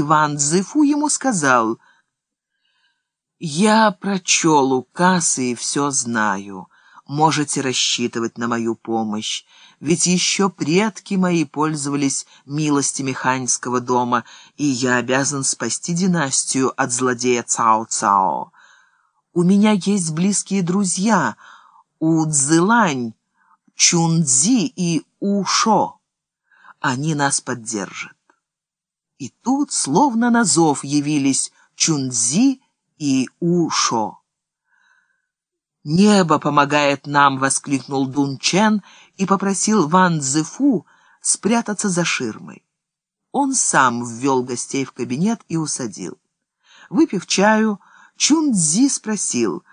Иван Цзэфу ему сказал, «Я прочел указ и все знаю. Можете рассчитывать на мою помощь, ведь еще предки мои пользовались милостями ханьского дома, и я обязан спасти династию от злодея Цао-Цао. У меня есть близкие друзья у Цзылань, Чунцзи и Ушо. Они нас поддержат. И тут, словно на зов, явились Чунцзи и Ушо. «Небо помогает нам!» — воскликнул Дун Чен и попросил Ван Цзэфу спрятаться за ширмой. Он сам ввел гостей в кабинет и усадил. Выпив чаю, Чун Цзи спросил,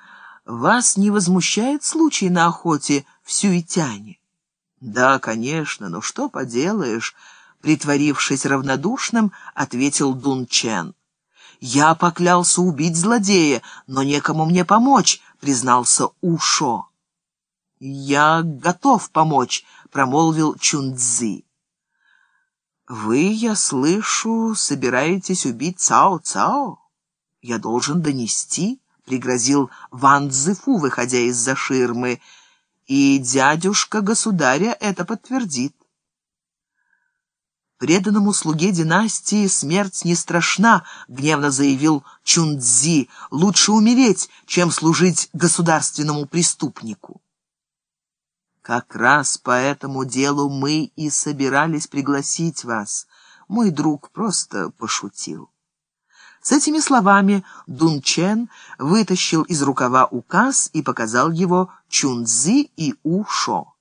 «Вас не возмущает случай на охоте в Сюитяне?» «Да, конечно, но что поделаешь?» Притворившись равнодушным, ответил Дун Чен. «Я поклялся убить злодея, но некому мне помочь», — признался Ушо. «Я готов помочь», — промолвил Чун Цзи. «Вы, я слышу, собираетесь убить Цао-Цао? Я должен донести», — пригрозил Ван Цзэфу, выходя из-за ширмы, — и дядюшка государя это подтвердит. «Преданному слуге династии смерть не страшна», — гневно заявил Чунцзи. «Лучше умереть, чем служить государственному преступнику». «Как раз по этому делу мы и собирались пригласить вас. Мой друг просто пошутил». С этими словами Дун Чен вытащил из рукава указ и показал его Чун Цзы и У Шо.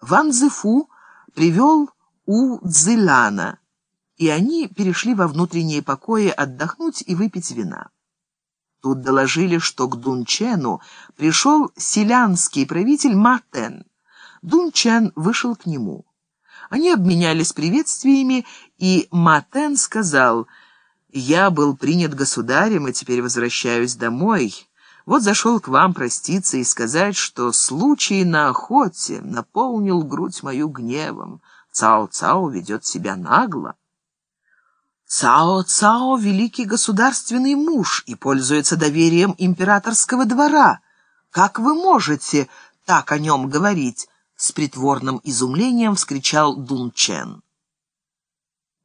Ван Цзэфу привел У Цзэляна, и они перешли во внутренние покои отдохнуть и выпить вина. Тут доложили, что к Дун Чену пришел селянский правитель Ма Тен. Дун Чен вышел к нему. Они обменялись приветствиями, и Ма Тен сказал — я был принят государем и теперь возвращаюсь домой. Вот зашел к вам проститься и сказать, что случай на охоте наполнил грудь мою гневом. Цао-Цао ведет себя нагло. Цао-Цао — великий государственный муж и пользуется доверием императорского двора. Как вы можете так о нем говорить? С притворным изумлением вскричал Дун Чен.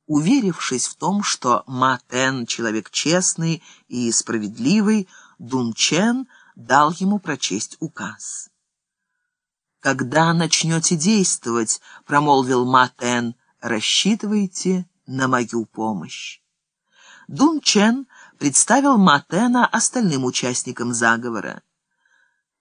Уверившись в том, что Ма Тен человек честный и справедливый, Дун Чен дал ему прочесть указ. «Когда начнете действовать, — промолвил Ма Тен, — рассчитывайте на мою помощь». Дун Чен представил Ма Тена остальным участникам заговора.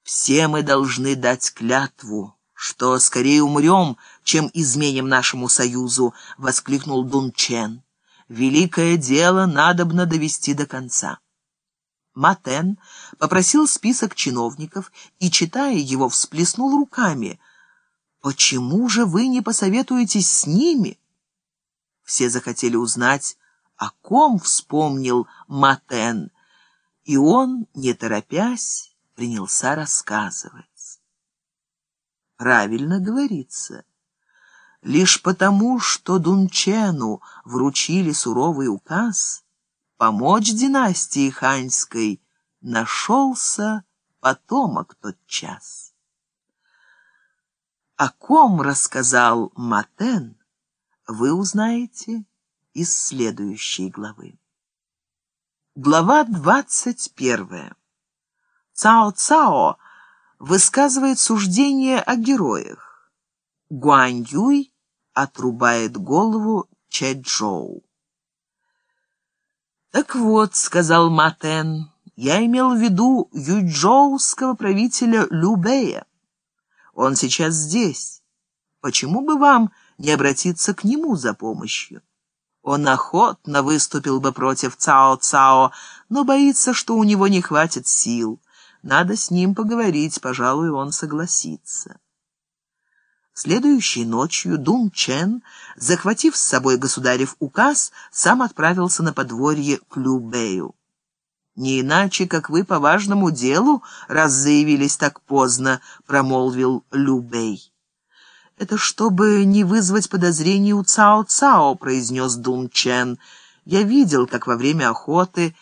«Все мы должны дать клятву» что скорее умрем, чем изменим нашему союзу», — воскликнул Дун Чен. «Великое дело надобно довести до конца». Матен попросил список чиновников и, читая его, всплеснул руками. «Почему же вы не посоветуетесь с ними?» Все захотели узнать, о ком вспомнил Матен, и он, не торопясь, принялся рассказывать. Правильно говорится. Лишь потому, что Дунчену вручили суровый указ, помочь династии ханьской нашелся потомок тот час. О ком рассказал Матен, вы узнаете из следующей главы. Глава двадцать первая. Цао-Цао — высказывает суждение о героях. Гуань Юй отрубает голову Чэджоу. «Так вот», — сказал Матен, — «я имел в виду юджоуского правителя Любея. Он сейчас здесь. Почему бы вам не обратиться к нему за помощью?» Он охотно выступил бы против Цао-Цао, но боится, что у него не хватит сил. Надо с ним поговорить, пожалуй, он согласится. Следующей ночью Дун Чен, захватив с собой государев указ, сам отправился на подворье к Любею. «Не иначе, как вы по важному делу, раз заявились так поздно», — промолвил Любей. «Это чтобы не вызвать подозрений у Цао-Цао», — произнес Дун Чен. Я видел, как во время охоты